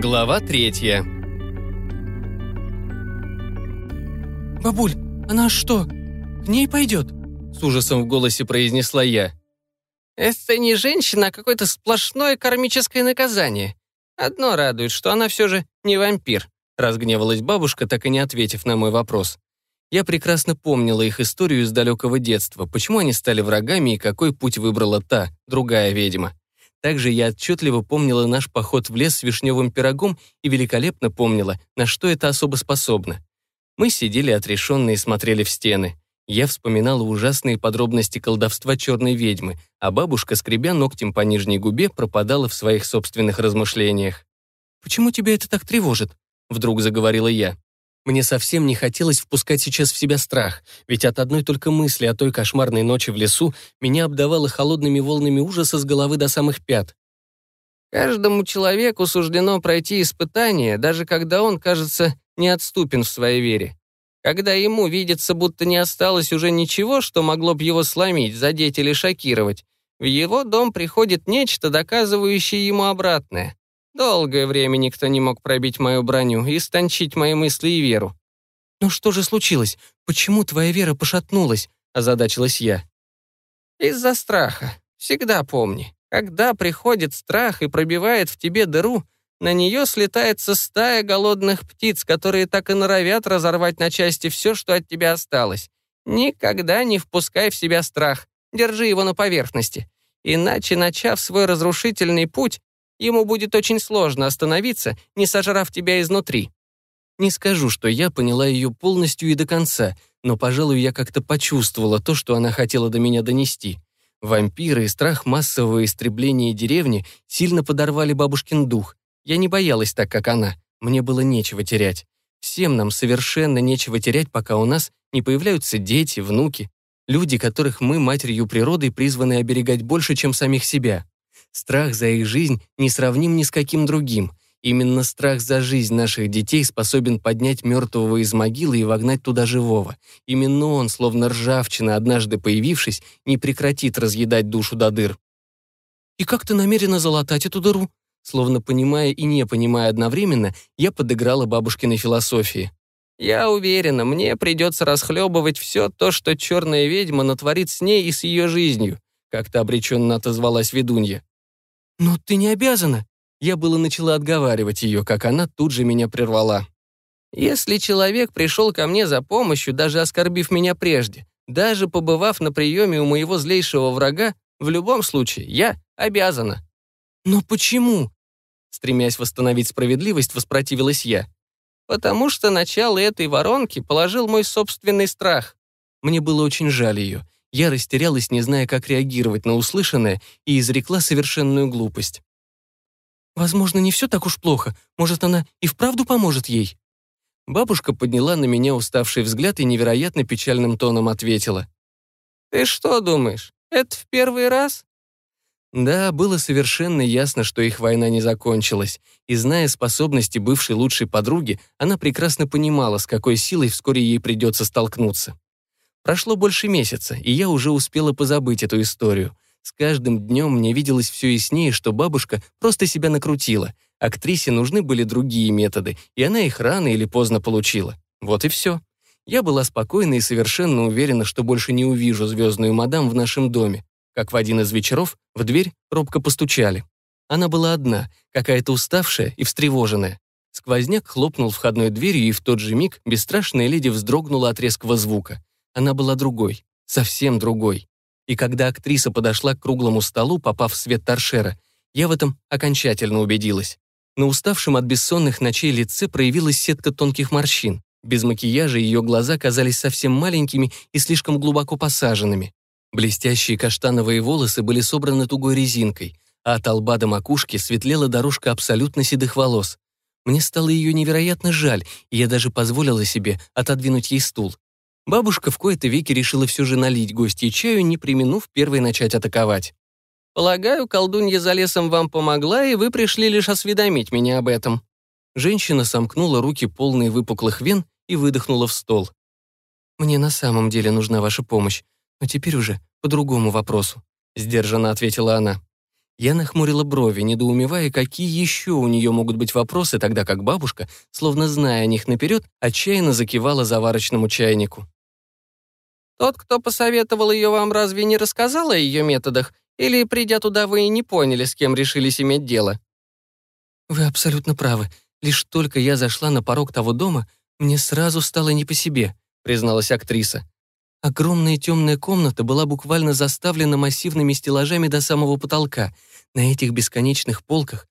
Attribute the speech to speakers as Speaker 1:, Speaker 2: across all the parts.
Speaker 1: Глава третья.
Speaker 2: «Бабуль, она что, к ней пойдет?»
Speaker 1: С ужасом в голосе произнесла я.
Speaker 3: «Это не женщина, а какое-то сплошное кармическое наказание. Одно радует, что она все же не вампир»,
Speaker 1: разгневалась бабушка, так и не ответив на мой вопрос. Я прекрасно помнила их историю из далекого детства, почему они стали врагами и какой путь выбрала та, другая ведьма. Также я отчетливо помнила наш поход в лес с вишневым пирогом и великолепно помнила, на что это особо способно. Мы сидели отрешенно и смотрели в стены. Я вспоминала ужасные подробности колдовства черной ведьмы, а бабушка, скребя ногтем по нижней губе, пропадала в своих собственных размышлениях.
Speaker 2: «Почему тебя это так тревожит?» — вдруг заговорила я. Мне совсем не хотелось впускать сейчас в себя страх, ведь от одной только мысли о той кошмарной ночи в лесу меня обдавало холодными волнами ужаса с головы до самых пят.
Speaker 3: Каждому человеку суждено пройти испытание, даже когда он, кажется, неотступен в своей вере. Когда ему видится, будто не осталось уже ничего, что могло бы его сломить, задеть или шокировать, в его дом приходит нечто, доказывающее ему обратное. Долгое время никто не мог пробить мою броню, и истончить мои мысли и веру.
Speaker 2: «Ну что же случилось? Почему твоя вера пошатнулась?» — озадачилась я.
Speaker 3: «Из-за страха. Всегда помни. Когда приходит страх и пробивает в тебе дыру, на нее слетается стая голодных птиц, которые так и норовят разорвать на части все, что от тебя осталось. Никогда не впускай в себя страх. Держи его на поверхности. Иначе, начав свой разрушительный путь, Ему будет очень сложно остановиться, не сожрав тебя изнутри.
Speaker 2: Не скажу, что я поняла ее полностью и до конца, но, пожалуй, я как-то почувствовала то, что она хотела до меня донести. Вампиры и страх массового истребления деревни сильно подорвали бабушкин дух. Я не боялась так, как она. Мне было нечего терять. Всем нам совершенно нечего терять, пока у нас не появляются дети, внуки, люди, которых мы, матерью природы, призваны оберегать больше, чем самих себя. Страх за их жизнь не сравним ни с каким другим. Именно страх за жизнь наших детей способен поднять мертвого из могилы и вогнать туда живого. Именно он, словно ржавчина, однажды появившись, не прекратит разъедать душу до дыр. «И как ты намерена залатать эту дыру?» Словно понимая и не понимая одновременно, я подыграла бабушкиной философии.
Speaker 3: «Я уверена, мне придется расхлебывать все то, что черная ведьма натворит с ней и с ее жизнью», как-то обреченно отозвалась ведунья.
Speaker 2: «Но ты не обязана». Я было начала отговаривать ее, как она тут же меня прервала.
Speaker 3: «Если человек пришел ко мне за помощью, даже оскорбив меня прежде, даже побывав на приеме у моего злейшего врага, в любом случае я обязана».
Speaker 2: «Но почему?» Стремясь восстановить справедливость, воспротивилась я.
Speaker 3: «Потому что начало этой воронки положил мой собственный страх».
Speaker 2: Мне было очень жаль ее. Я растерялась, не зная, как реагировать на услышанное, и изрекла совершенную глупость. «Возможно, не все так уж плохо. Может, она и вправду поможет ей?» Бабушка подняла на меня уставший взгляд и невероятно печальным тоном ответила.
Speaker 3: «Ты что думаешь, это в первый раз?»
Speaker 2: Да, было совершенно ясно, что их война не закончилась, и, зная способности бывшей лучшей подруги, она прекрасно понимала, с какой силой вскоре ей придется столкнуться. Прошло больше месяца, и я уже успела позабыть эту историю. С каждым днем мне виделось все яснее, что бабушка просто себя накрутила. Актрисе нужны были другие методы, и она их рано или поздно получила. Вот и все. Я была спокойна и совершенно уверена, что больше не увижу звездную мадам в нашем доме. Как в один из вечеров в дверь робко постучали. Она была одна, какая-то уставшая и встревоженная. Сквозняк хлопнул входной дверью, и в тот же миг бесстрашная леди вздрогнула от резкого звука. Она была другой, совсем другой. И когда актриса подошла к круглому столу, попав в свет торшера, я в этом окончательно убедилась. На уставшем от бессонных ночей лице проявилась сетка тонких морщин. Без макияжа ее глаза казались совсем маленькими и слишком глубоко посаженными. Блестящие каштановые волосы были собраны тугой резинкой, а от лба до макушки светлела дорожка абсолютно седых волос. Мне стало ее невероятно жаль, и я даже позволила себе отодвинуть ей стул. Бабушка в кои-то веки решила все же налить гостье чаю, не применув первой начать атаковать.
Speaker 3: «Полагаю, колдунья за лесом вам помогла, и вы пришли лишь осведомить меня об этом».
Speaker 2: Женщина сомкнула руки, полные выпуклых вен, и выдохнула в стол. «Мне на самом деле нужна ваша помощь, но теперь уже по другому вопросу», — сдержанно ответила она. Я нахмурила брови, недоумевая, какие еще у нее могут быть вопросы, тогда как бабушка, словно зная о них наперед, отчаянно закивала заварочному чайнику.
Speaker 3: «Тот, кто посоветовал ее вам, разве не рассказал о ее методах? Или, придя туда, вы и не поняли, с кем решились иметь дело?»
Speaker 2: «Вы абсолютно правы. Лишь только я зашла на порог того дома, мне сразу стало не по себе», призналась актриса. Огромная темная комната была буквально заставлена массивными стеллажами до самого потолка. На этих бесконечных полках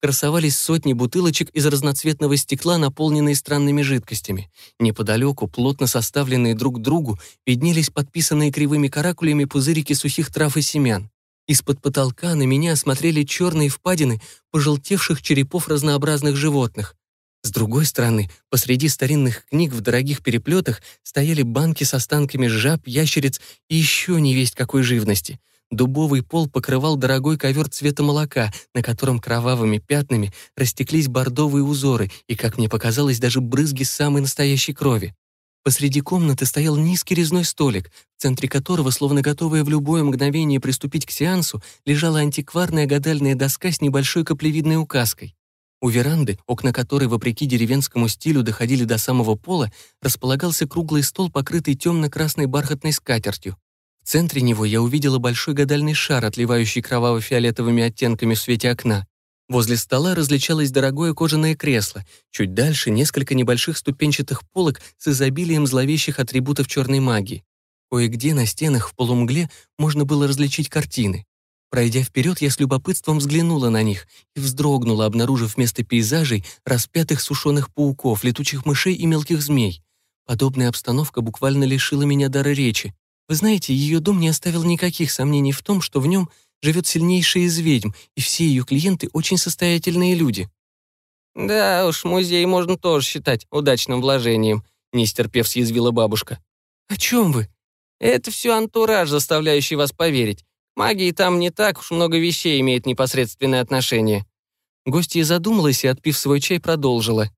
Speaker 2: красовались сотни бутылочек из разноцветного стекла, наполненные странными жидкостями. Неподалеку, плотно составленные друг к другу, виднелись подписанные кривыми каракулями пузырики сухих трав и семян. Из-под потолка на меня смотрели черные впадины пожелтевших черепов разнообразных животных. С другой стороны, посреди старинных книг в дорогих переплетах стояли банки с останками жаб, ящериц и еще не весть какой живности. Дубовый пол покрывал дорогой ковер цвета молока, на котором кровавыми пятнами растеклись бордовые узоры и, как мне показалось, даже брызги самой настоящей крови. Посреди комнаты стоял низкий резной столик, в центре которого, словно готовая в любое мгновение приступить к сеансу, лежала антикварная гадальная доска с небольшой каплевидной указкой. У веранды, окна которой, вопреки деревенскому стилю, доходили до самого пола, располагался круглый стол, покрытый темно-красной бархатной скатертью. Центре него я увидела большой гадальный шар, отливающий кроваво-фиолетовыми оттенками в свете окна. Возле стола различалось дорогое кожаное кресло. Чуть дальше несколько небольших ступенчатых полок с изобилием зловещих атрибутов черной магии. Кое-где на стенах в полумгле можно было различить картины. Пройдя вперед, я с любопытством взглянула на них и вздрогнула, обнаружив вместо пейзажей распятых сушеных пауков, летучих мышей и мелких змей. Подобная обстановка буквально лишила меня дара речи. Вы знаете, ее дом не оставил никаких сомнений в том, что в нем живет сильнейшая из ведьм, и все ее клиенты очень состоятельные люди.
Speaker 3: «Да уж, музей можно тоже считать удачным вложением», не стерпев съязвила бабушка.
Speaker 2: «О чем вы?»
Speaker 3: «Это все антураж, заставляющий вас поверить. Магии там не так уж много вещей имеет непосредственное отношение».
Speaker 2: Гостья задумалась и, отпив свой чай, продолжила.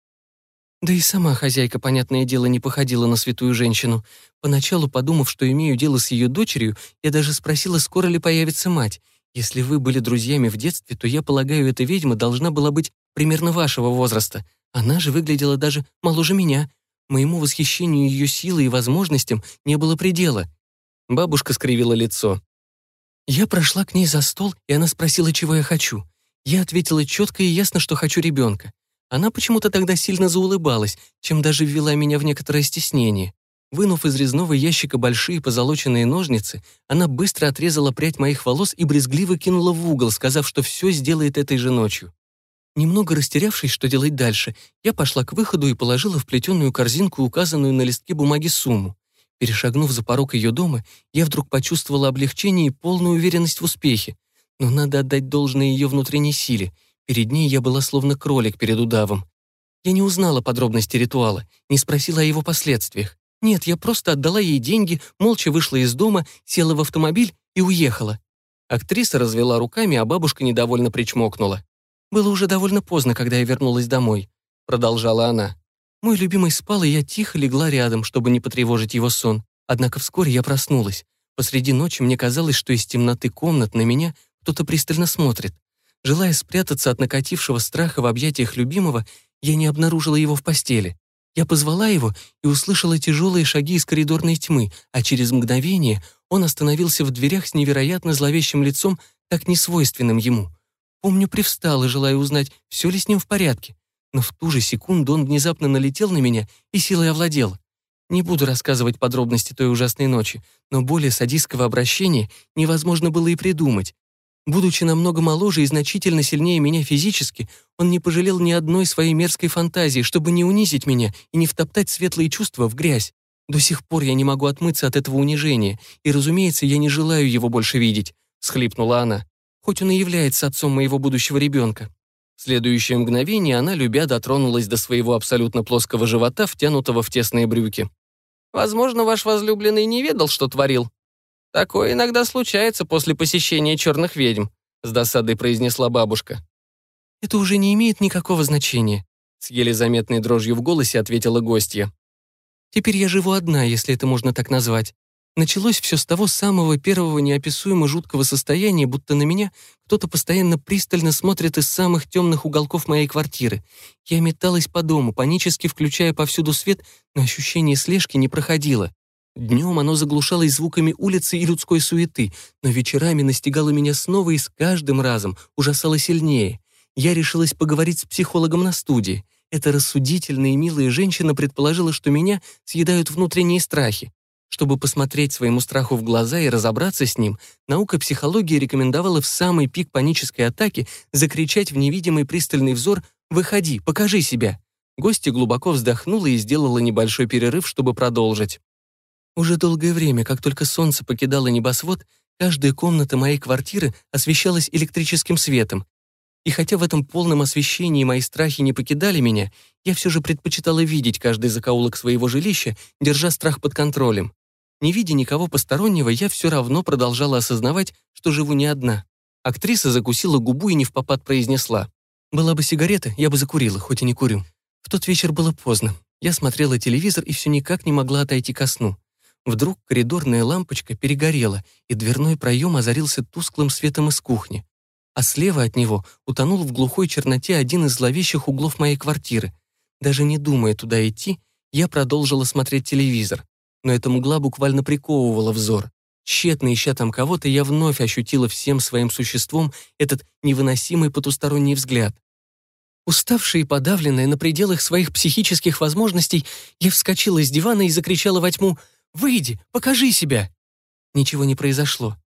Speaker 2: Да и сама хозяйка, понятное дело, не походила на святую женщину. Поначалу, подумав, что имею дело с ее дочерью, я даже спросила, скоро ли появится мать. Если вы были друзьями в детстве, то, я полагаю, эта ведьма должна была быть примерно вашего возраста. Она же выглядела даже моложе меня. Моему восхищению ее силой и возможностям не было предела. Бабушка скривила лицо. Я прошла к ней за стол, и она спросила, чего я хочу. Я ответила четко и ясно, что хочу ребенка. Она почему-то тогда сильно заулыбалась, чем даже ввела меня в некоторое стеснение. Вынув из резного ящика большие позолоченные ножницы, она быстро отрезала прядь моих волос и брезгливо кинула в угол, сказав, что все сделает этой же ночью. Немного растерявшись, что делать дальше, я пошла к выходу и положила в плетеную корзинку указанную на листке бумаги сумму. Перешагнув за порог ее дома, я вдруг почувствовала облегчение и полную уверенность в успехе. Но надо отдать должное ее внутренней силе. Перед ней я была словно кролик перед удавом. Я не узнала подробности ритуала, не спросила о его последствиях. Нет, я просто отдала ей деньги, молча вышла из дома, села в автомобиль и уехала. Актриса развела руками, а бабушка недовольно причмокнула. «Было уже довольно поздно, когда я вернулась домой», — продолжала она. Мой любимый спал, и я тихо легла рядом, чтобы не потревожить его сон. Однако вскоре я проснулась. Посреди ночи мне казалось, что из темноты комнат на меня кто-то пристально смотрит. Желая спрятаться от накатившего страха в объятиях любимого, я не обнаружила его в постели. Я позвала его и услышала тяжелые шаги из коридорной тьмы, а через мгновение он остановился в дверях с невероятно зловещим лицом, так несвойственным ему. Помню, привстала, желая узнать, все ли с ним в порядке но в ту же секунду он внезапно налетел на меня и силой овладел. Не буду рассказывать подробности той ужасной ночи, но более садистского обращения невозможно было и придумать. Будучи намного моложе и значительно сильнее меня физически, он не пожалел ни одной своей мерзкой фантазии, чтобы не унизить меня и не втоптать светлые чувства в грязь. До сих пор я не могу отмыться от этого унижения, и, разумеется, я не желаю его больше видеть», — схлипнула она, «хоть он и является отцом моего будущего ребенка». В следующее мгновение она, любя, дотронулась до своего абсолютно плоского живота, втянутого в тесные брюки.
Speaker 3: «Возможно, ваш возлюбленный не ведал, что творил. Такое иногда случается после посещения черных ведьм», с досадой произнесла бабушка.
Speaker 2: «Это уже не имеет никакого значения», с еле заметной дрожью в голосе ответила гостья. «Теперь я живу одна, если это можно так назвать. Началось все с того самого первого неописуемо жуткого состояния, будто на меня кто-то постоянно пристально смотрит из самых темных уголков моей квартиры. Я металась по дому, панически включая повсюду свет, но ощущение слежки не проходило. Днем оно заглушалось звуками улицы и людской суеты, но вечерами настигало меня снова и с каждым разом ужасало сильнее. Я решилась поговорить с психологом на студии. Эта рассудительная и милая женщина предположила, что меня съедают внутренние страхи. Чтобы посмотреть своему страху в глаза и разобраться с ним, наука психологии рекомендовала в самый пик панической атаки закричать в невидимый пристальный взор «Выходи, покажи себя!». Гостья глубоко вздохнула и сделала небольшой перерыв, чтобы продолжить. Уже долгое время, как только солнце покидало небосвод, каждая комната моей квартиры освещалась электрическим светом. И хотя в этом полном освещении мои страхи не покидали меня, я все же предпочитала видеть каждый закоулок своего жилища, держа страх под контролем. Не видя никого постороннего, я все равно продолжала осознавать, что живу не одна. Актриса закусила губу и не в попад произнесла. «Была бы сигарета, я бы закурила, хоть и не курю». В тот вечер было поздно. Я смотрела телевизор и все никак не могла отойти ко сну. Вдруг коридорная лампочка перегорела, и дверной проем озарился тусклым светом из кухни. А слева от него утонул в глухой черноте один из зловещих углов моей квартиры. Даже не думая туда идти, я продолжила смотреть телевизор но эта мгла буквально приковывала взор. Тщетно ища там кого-то, я вновь ощутила всем своим существом этот невыносимый потусторонний взгляд. Уставшая и подавленная на пределах своих психических возможностей, я вскочила из дивана и закричала во тьму «Выйди, покажи себя!». Ничего не произошло.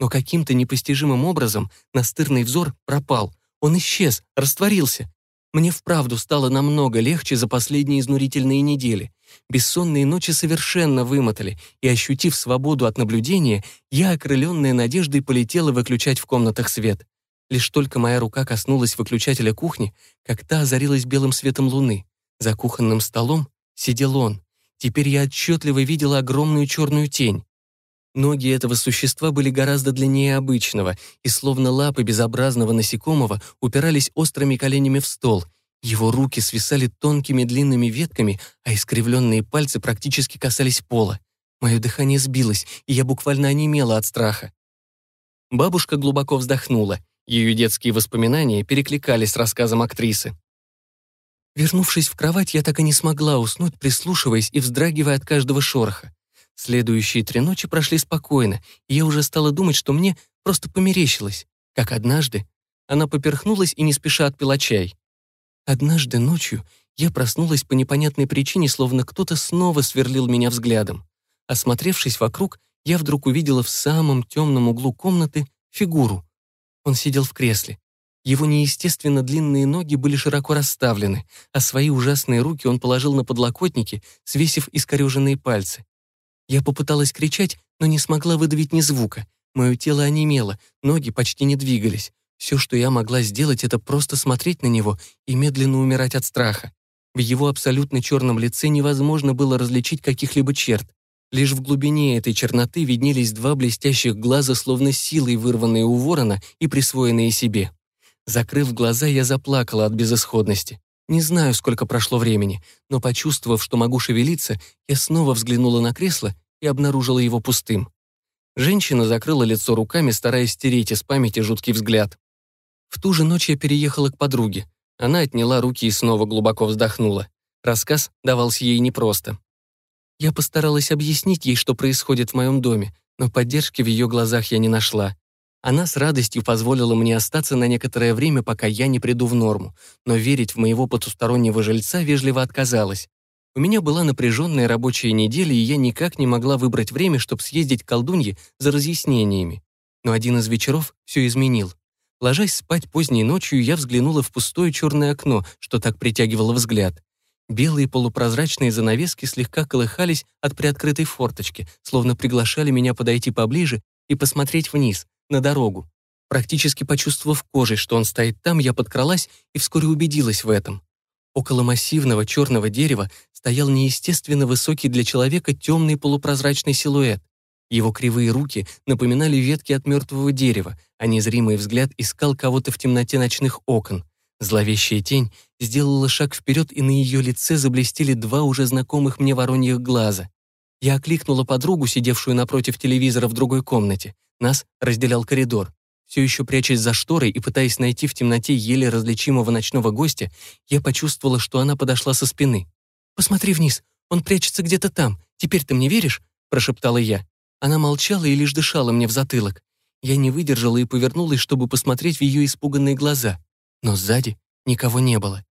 Speaker 2: Но каким-то непостижимым образом настырный взор пропал. Он исчез, растворился. Мне вправду стало намного легче за последние изнурительные недели. Бессонные ночи совершенно вымотали, и, ощутив свободу от наблюдения, я, окрыленная надеждой, полетела выключать в комнатах свет. Лишь только моя рука коснулась выключателя кухни, как та озарилась белым светом луны. За кухонным столом сидел он. Теперь я отчетливо видела огромную черную тень. Ноги этого существа были гораздо длиннее обычного, и словно лапы безобразного насекомого упирались острыми коленями в стол, его руки свисали тонкими длинными ветками, а искривленные пальцы практически касались пола. Мое дыхание сбилось, и я буквально онемела от страха. Бабушка глубоко вздохнула. Ее детские воспоминания перекликались с рассказом актрисы. Вернувшись в кровать, я так и не смогла уснуть, прислушиваясь и вздрагивая от каждого шороха. Следующие три ночи прошли спокойно, и я уже стала думать, что мне просто померещилось. Как однажды она поперхнулась и не спеша отпила чай. Однажды ночью я проснулась по непонятной причине, словно кто-то снова сверлил меня взглядом. Осмотревшись вокруг, я вдруг увидела в самом темном углу комнаты фигуру. Он сидел в кресле. Его неестественно длинные ноги были широко расставлены, а свои ужасные руки он положил на подлокотники, свесив искореженные пальцы. Я попыталась кричать, но не смогла выдавить ни звука. Мое тело онемело, ноги почти не двигались. Все, что я могла сделать, это просто смотреть на него и медленно умирать от страха. В его абсолютно черном лице невозможно было различить каких-либо черт. Лишь в глубине этой черноты виднелись два блестящих глаза, словно силой вырванные у ворона и присвоенные себе. Закрыв глаза, я заплакала от безысходности. Не знаю, сколько прошло времени, но, почувствовав, что могу шевелиться, я снова взглянула на кресло и обнаружила его пустым. Женщина закрыла лицо руками, стараясь стереть из памяти жуткий взгляд. В ту же ночь я переехала к подруге. Она отняла руки и снова глубоко вздохнула. Рассказ давался ей непросто. Я постаралась объяснить ей, что происходит в моем доме, но поддержки в ее глазах я не нашла. Она с радостью позволила мне остаться на некоторое время, пока я не приду в норму, но верить в моего потустороннего жильца вежливо отказалась. У меня была напряженная рабочая неделя, и я никак не могла выбрать время, чтобы съездить к колдунье за разъяснениями. Но один из вечеров все изменил. Ложась спать поздней ночью, я взглянула в пустое черное окно, что так притягивало взгляд. Белые полупрозрачные занавески слегка колыхались от приоткрытой форточки, словно приглашали меня подойти поближе и посмотреть вниз, на дорогу. Практически почувствовав кожей, что он стоит там, я подкралась и вскоре убедилась в этом. Около массивного черного дерева стоял неестественно высокий для человека темный полупрозрачный силуэт. Его кривые руки напоминали ветки от мертвого дерева, а незримый взгляд искал кого-то в темноте ночных окон. Зловещая тень сделала шаг вперед, и на ее лице заблестели два уже знакомых мне вороньих глаза. Я окликнула подругу, сидевшую напротив телевизора в другой комнате. Нас разделял коридор. Все еще прячась за шторой и пытаясь найти в темноте еле различимого ночного гостя, я почувствовала, что она подошла со спины. «Посмотри вниз, он прячется где-то там. Теперь ты мне веришь?» – прошептала я. Она молчала и лишь дышала мне в затылок. Я не выдержала и повернулась, чтобы посмотреть в ее испуганные глаза. Но сзади никого не было.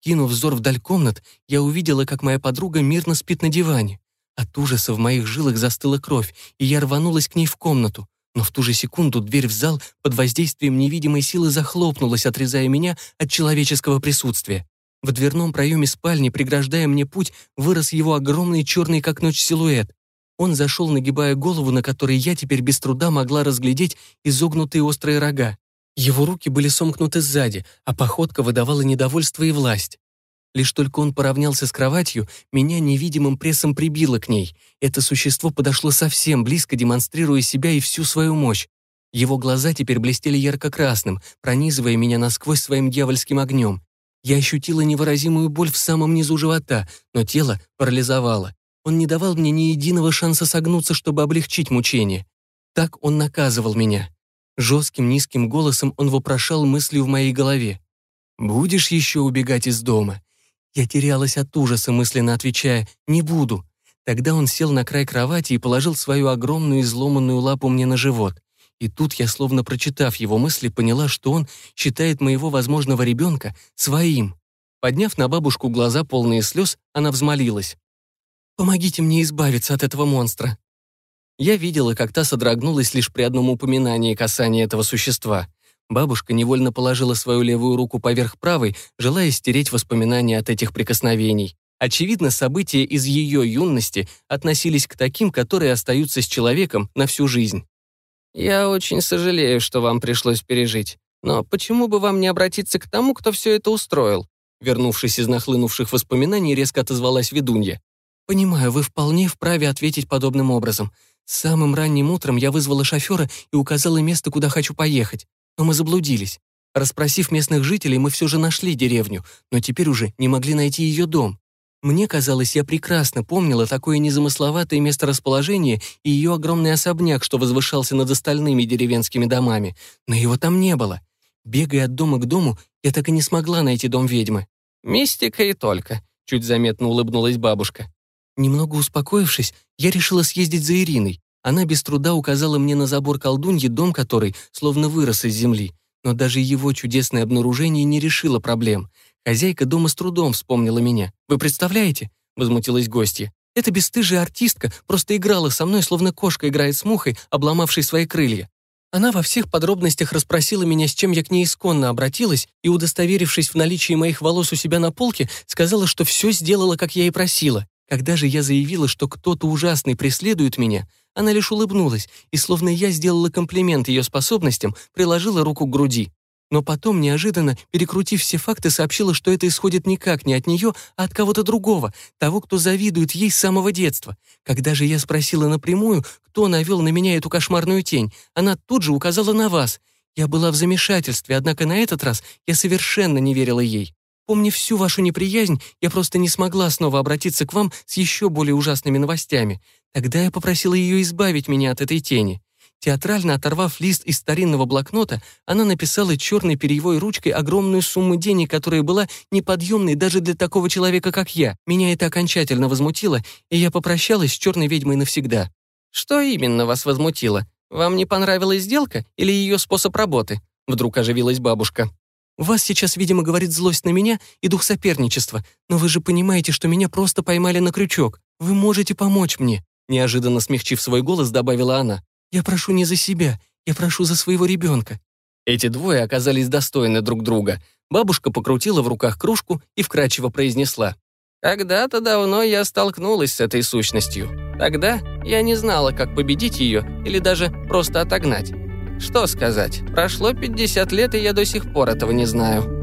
Speaker 2: Кинув взор вдаль комнат, я увидела, как моя подруга мирно спит на диване. От ужаса в моих жилах застыла кровь, и я рванулась к ней в комнату. Но в ту же секунду дверь в зал под воздействием невидимой силы захлопнулась, отрезая меня от человеческого присутствия. В дверном проеме спальни, преграждая мне путь, вырос его огромный черный как ночь силуэт. Он зашел, нагибая голову, на которой я теперь без труда могла разглядеть изогнутые острые рога. Его руки были сомкнуты сзади, а походка выдавала недовольство и власть. Лишь только он поравнялся с кроватью, меня невидимым прессом прибило к ней. Это существо подошло совсем близко, демонстрируя себя и всю свою мощь. Его глаза теперь блестели ярко-красным, пронизывая меня насквозь своим дьявольским огнем. Я ощутила невыразимую боль в самом низу живота, но тело парализовало. Он не давал мне ни единого шанса согнуться, чтобы облегчить мучение. Так он наказывал меня. Жестким низким голосом он вопрошал мыслью в моей голове. «Будешь еще убегать из дома? Я терялась от ужаса, мысленно отвечая «не буду». Тогда он сел на край кровати и положил свою огромную изломанную лапу мне на живот. И тут я, словно прочитав его мысли, поняла, что он считает моего возможного ребенка своим. Подняв на бабушку глаза, полные слез, она взмолилась. «Помогите мне избавиться от этого монстра». Я видела, как та содрогнулась лишь при одном упоминании касания этого существа — Бабушка невольно положила свою левую руку поверх правой, желая стереть воспоминания от этих прикосновений. Очевидно, события из ее юности относились к таким, которые остаются с человеком на всю жизнь.
Speaker 3: «Я очень сожалею, что вам пришлось пережить. Но почему бы вам не обратиться к тому, кто все это устроил?»
Speaker 2: Вернувшись из нахлынувших воспоминаний, резко отозвалась ведунья. «Понимаю, вы вполне вправе ответить подобным образом. Самым ранним утром я вызвала шофера и указала место, куда хочу поехать. Но мы заблудились. Расспросив местных жителей, мы все же нашли деревню, но теперь уже не могли найти ее дом. Мне казалось, я прекрасно помнила такое незамысловатое месторасположение и ее огромный особняк, что возвышался над остальными деревенскими домами, но его там не было. Бегая от дома к дому, я так и не смогла найти дом ведьмы.
Speaker 3: «Мистика и только», — чуть заметно улыбнулась бабушка.
Speaker 2: Немного успокоившись, я решила съездить за Ириной. Она без труда указала мне на забор колдуньи, дом которой словно вырос из земли. Но даже его чудесное обнаружение не решило проблем. Хозяйка дома с трудом вспомнила меня. «Вы представляете?» — возмутилась гостья. «Эта бесстыжая артистка просто играла со мной, словно кошка играет с мухой, обломавшей свои крылья. Она во всех подробностях расспросила меня, с чем я к ней исконно обратилась, и, удостоверившись в наличии моих волос у себя на полке, сказала, что все сделала, как я и просила. Когда же я заявила, что кто-то ужасный преследует меня, она лишь улыбнулась и, словно я сделала комплимент ее способностям, приложила руку к груди. Но потом, неожиданно, перекрутив все факты, сообщила, что это исходит никак не от нее, а от кого-то другого, того, кто завидует ей с самого детства. Когда же я спросила напрямую, кто навел на меня эту кошмарную тень, она тут же указала на вас. Я была в замешательстве, однако на этот раз я совершенно не верила ей. Помня всю вашу неприязнь, я просто не смогла снова обратиться к вам с еще более ужасными новостями. Тогда я попросила ее избавить меня от этой тени. Театрально оторвав лист из старинного блокнота, она написала черной перьевой ручкой огромную сумму денег, которая была неподъемной даже для такого человека, как я. Меня это окончательно возмутило, и я попрощалась с черной ведьмой навсегда.
Speaker 3: «Что именно вас возмутило? Вам не понравилась сделка или ее способ работы?» Вдруг оживилась бабушка.
Speaker 2: Вас сейчас, видимо, говорит злость на меня и дух соперничества, но вы же понимаете, что меня просто поймали на крючок. Вы можете помочь мне», — неожиданно смягчив свой голос, добавила она. «Я прошу не за себя, я прошу за своего ребенка».
Speaker 1: Эти двое оказались достойны друг друга. Бабушка покрутила в руках кружку и вкрадчиво произнесла.
Speaker 3: «Когда-то давно я столкнулась с этой сущностью. Тогда я не знала, как победить ее или даже просто отогнать. Что сказать, прошло 50 лет, и я до сих пор этого не знаю.